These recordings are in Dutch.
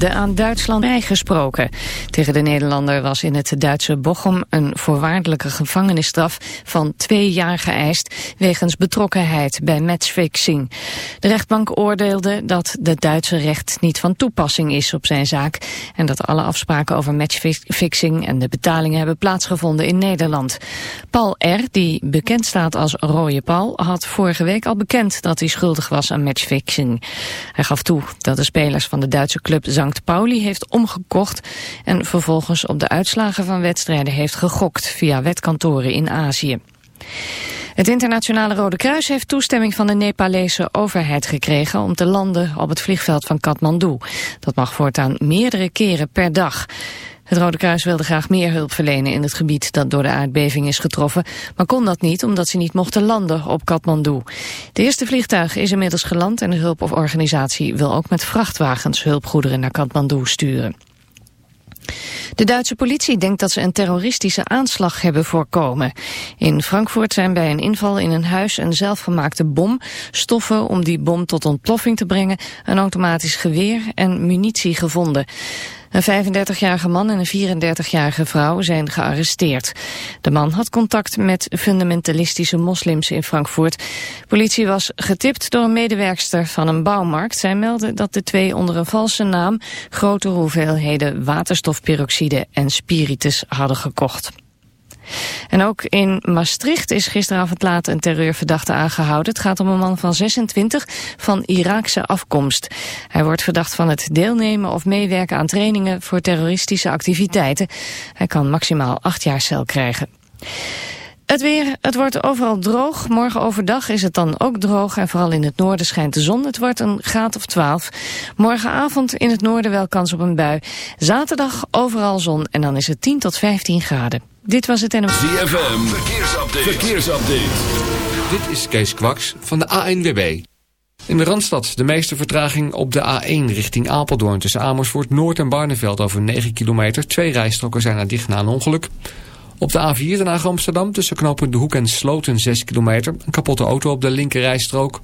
De aan Duitsland gesproken. Tegen de Nederlander was in het Duitse Bochum een voorwaardelijke gevangenisstraf van twee jaar geëist wegens betrokkenheid bij matchfixing. De rechtbank oordeelde dat de Duitse recht niet van toepassing is op zijn zaak en dat alle afspraken over matchfixing en de betalingen hebben plaatsgevonden in Nederland. Paul R., die bekend staat als Rooie Paul, had vorige week al bekend dat hij schuldig was aan matchfixing. Hij gaf toe dat de spelers van de Duitse club Pauli heeft omgekocht en vervolgens op de uitslagen van wedstrijden heeft gegokt via wetkantoren in Azië. Het internationale Rode Kruis heeft toestemming van de Nepalese overheid gekregen om te landen op het vliegveld van Kathmandu. Dat mag voortaan meerdere keren per dag. Het Rode Kruis wilde graag meer hulp verlenen in het gebied dat door de aardbeving is getroffen, maar kon dat niet omdat ze niet mochten landen op Kathmandu. De eerste vliegtuig is inmiddels geland en de hulporganisatie wil ook met vrachtwagens hulpgoederen naar Kathmandu sturen. De Duitse politie denkt dat ze een terroristische aanslag hebben voorkomen. In Frankfurt zijn bij een inval in een huis een zelfgemaakte bom, stoffen om die bom tot ontploffing te brengen, een automatisch geweer en munitie gevonden. Een 35-jarige man en een 34-jarige vrouw zijn gearresteerd. De man had contact met fundamentalistische moslims in Frankfurt. Politie was getipt door een medewerkster van een bouwmarkt. Zij meldde dat de twee onder een valse naam grote hoeveelheden waterstofperoxide en spiritus hadden gekocht. En ook in Maastricht is gisteravond laat een terreurverdachte aangehouden. Het gaat om een man van 26 van Iraakse afkomst. Hij wordt verdacht van het deelnemen of meewerken aan trainingen voor terroristische activiteiten. Hij kan maximaal acht jaar cel krijgen. Het weer, het wordt overal droog. Morgen overdag is het dan ook droog en vooral in het noorden schijnt de zon. Het wordt een graad of 12. Morgenavond in het noorden wel kans op een bui. Zaterdag overal zon en dan is het 10 tot 15 graden. Dit was het NMV. ZFM, verkeersupdate. verkeersupdate. Dit is Kees Kwaks van de ANWB. In de Randstad de meeste vertraging op de A1 richting Apeldoorn... tussen Amersfoort Noord en Barneveld over 9 kilometer. Twee rijstroken zijn er dicht na een ongeluk. Op de A4 Den Haag Amsterdam tussen knooppunt De Hoek en Sloten 6 kilometer. Een kapotte auto op de linker rijstrook.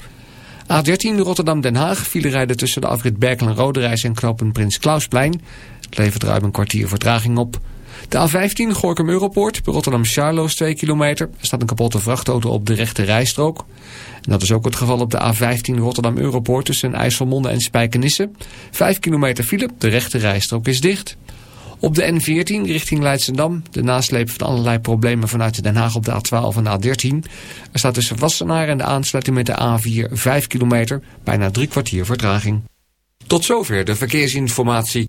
A13 Rotterdam Den Haag file rijden tussen de afrit Berkel en Roderijs en knooppunt Prins Klausplein. Het levert ruim een kwartier vertraging op. De A15 Gorkum Europoort, Rotterdam Charloes 2 kilometer. Er staat een kapotte vrachtauto op de rechte rijstrook. En dat is ook het geval op de A15 Rotterdam Europoort tussen IJsselmonde en Spijkenisse. 5 kilometer file, de rechte rijstrook is dicht. Op de N14 richting Leidschendam, de nasleep van allerlei problemen vanuit Den Haag op de A12 en A13. Er staat tussen Wassenaar en de aansluiting met de A4 5 kilometer, bijna drie kwartier vertraging. Tot zover de verkeersinformatie.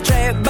Infiltrate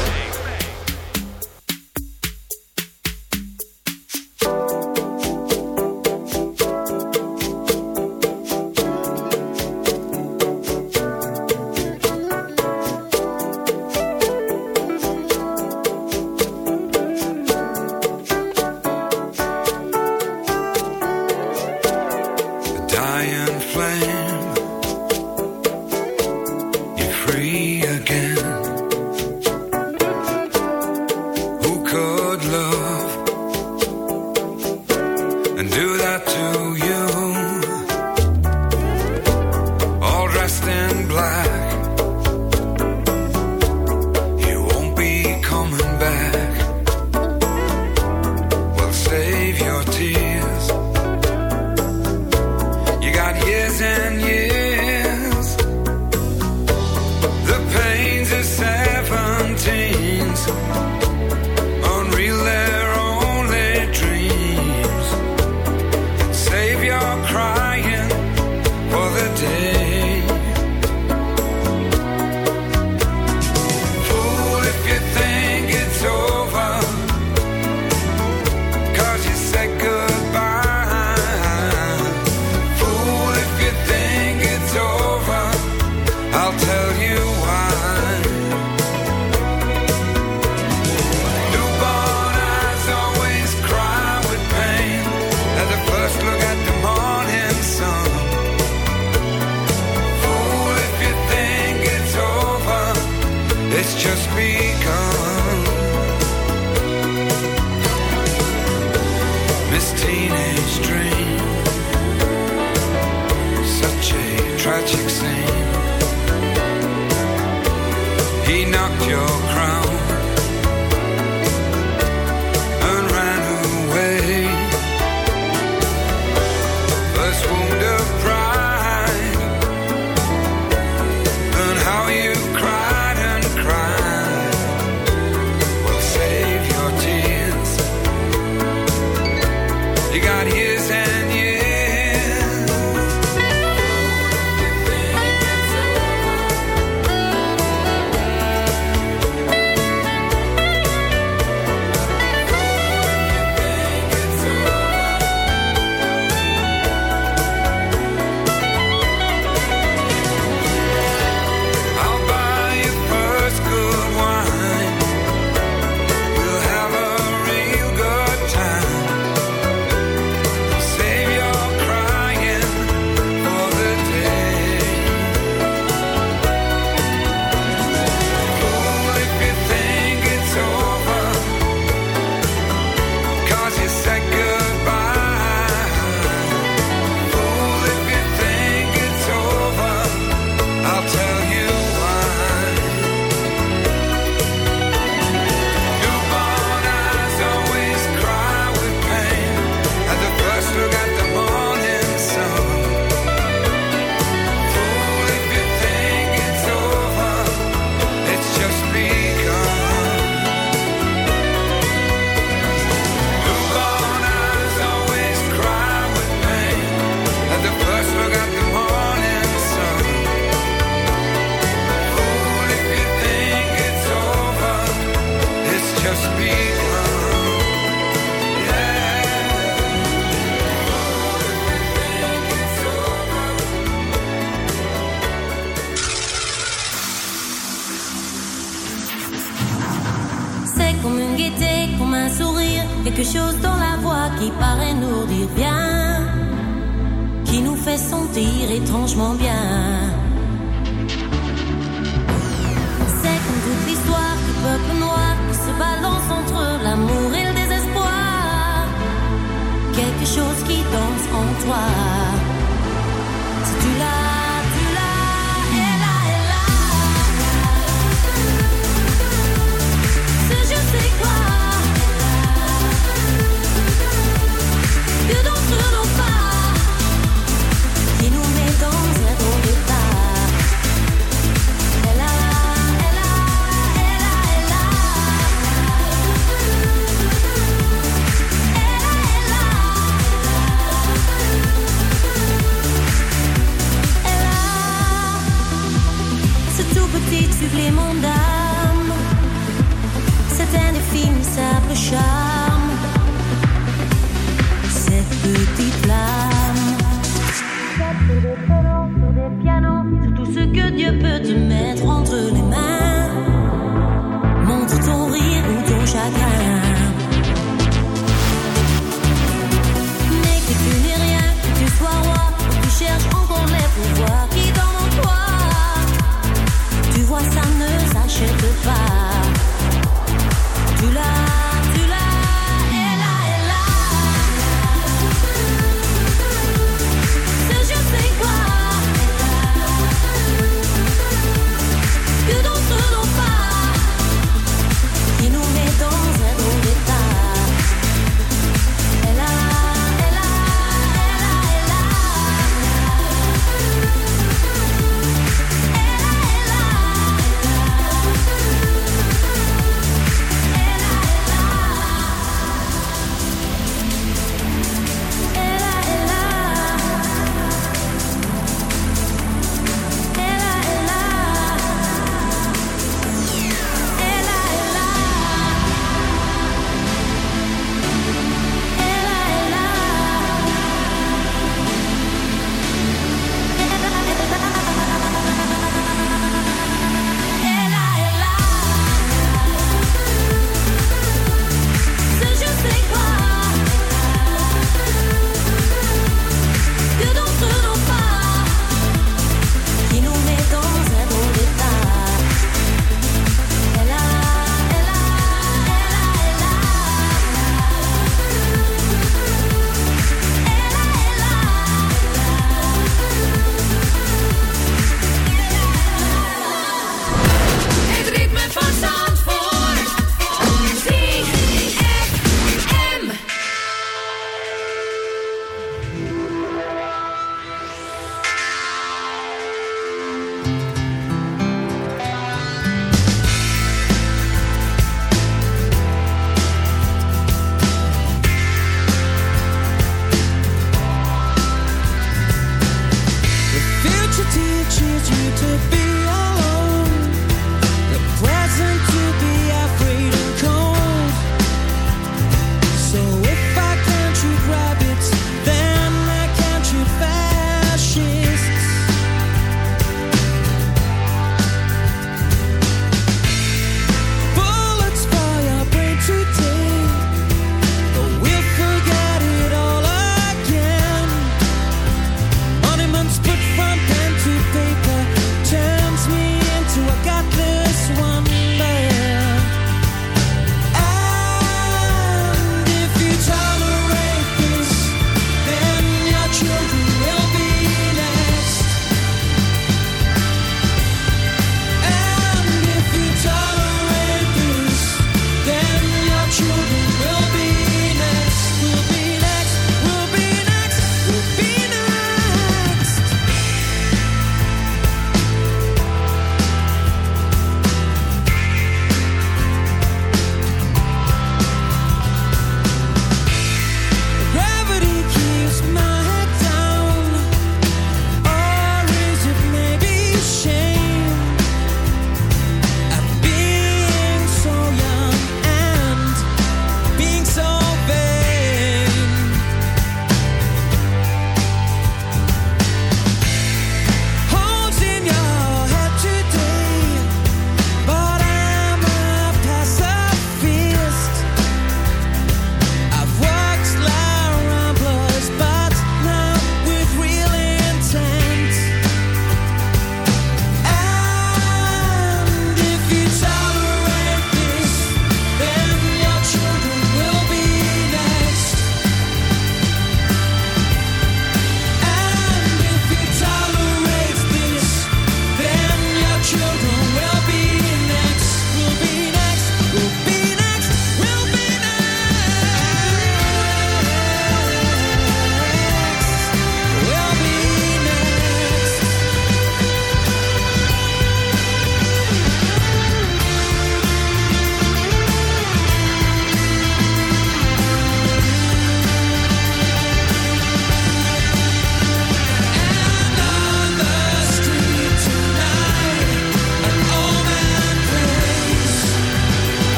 cry.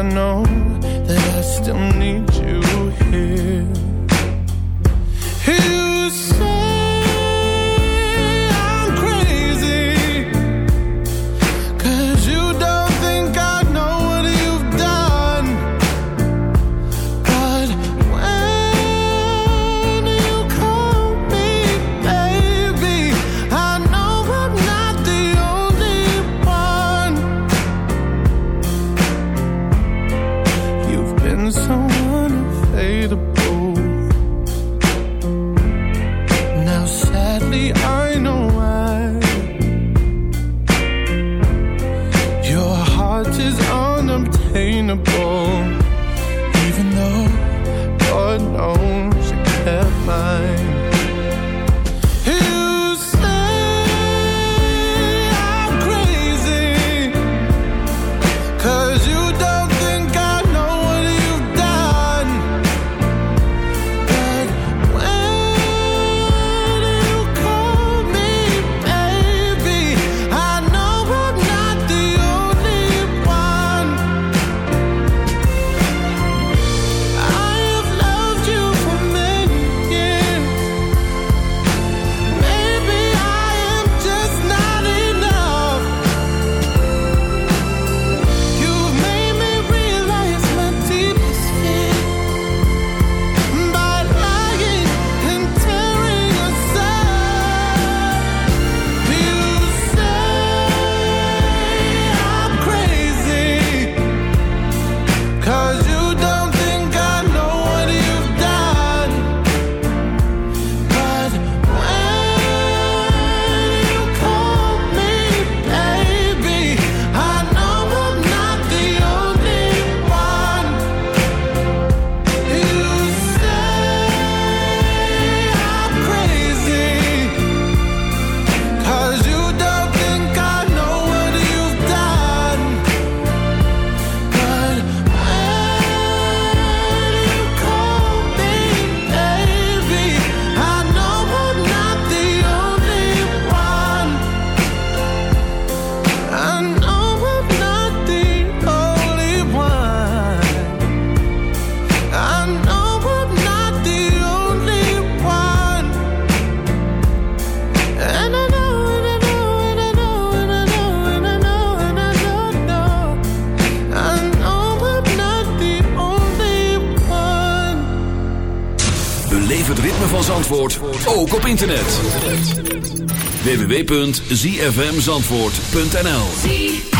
I know that I still need you here. www.zfmzandvoort.nl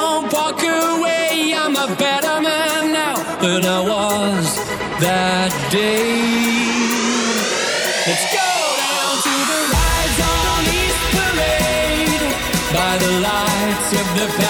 don't walk away. I'm a better man now than I was that day. Let's go down to the rides on East Parade by the lights of the.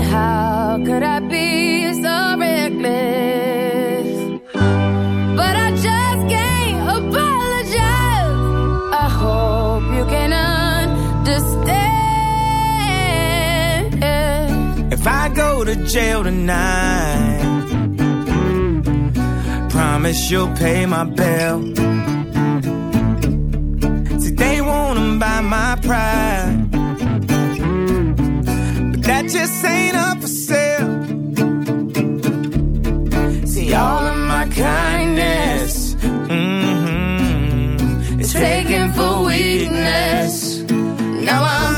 how could I be so reckless? But I just can't apologize. I hope you can understand. If I go to jail tonight, promise you'll pay my bail. See, they wanna buy my pride just ain't up for sale. See, all of my kindness mm-hmm, is taken for weakness. Now I'm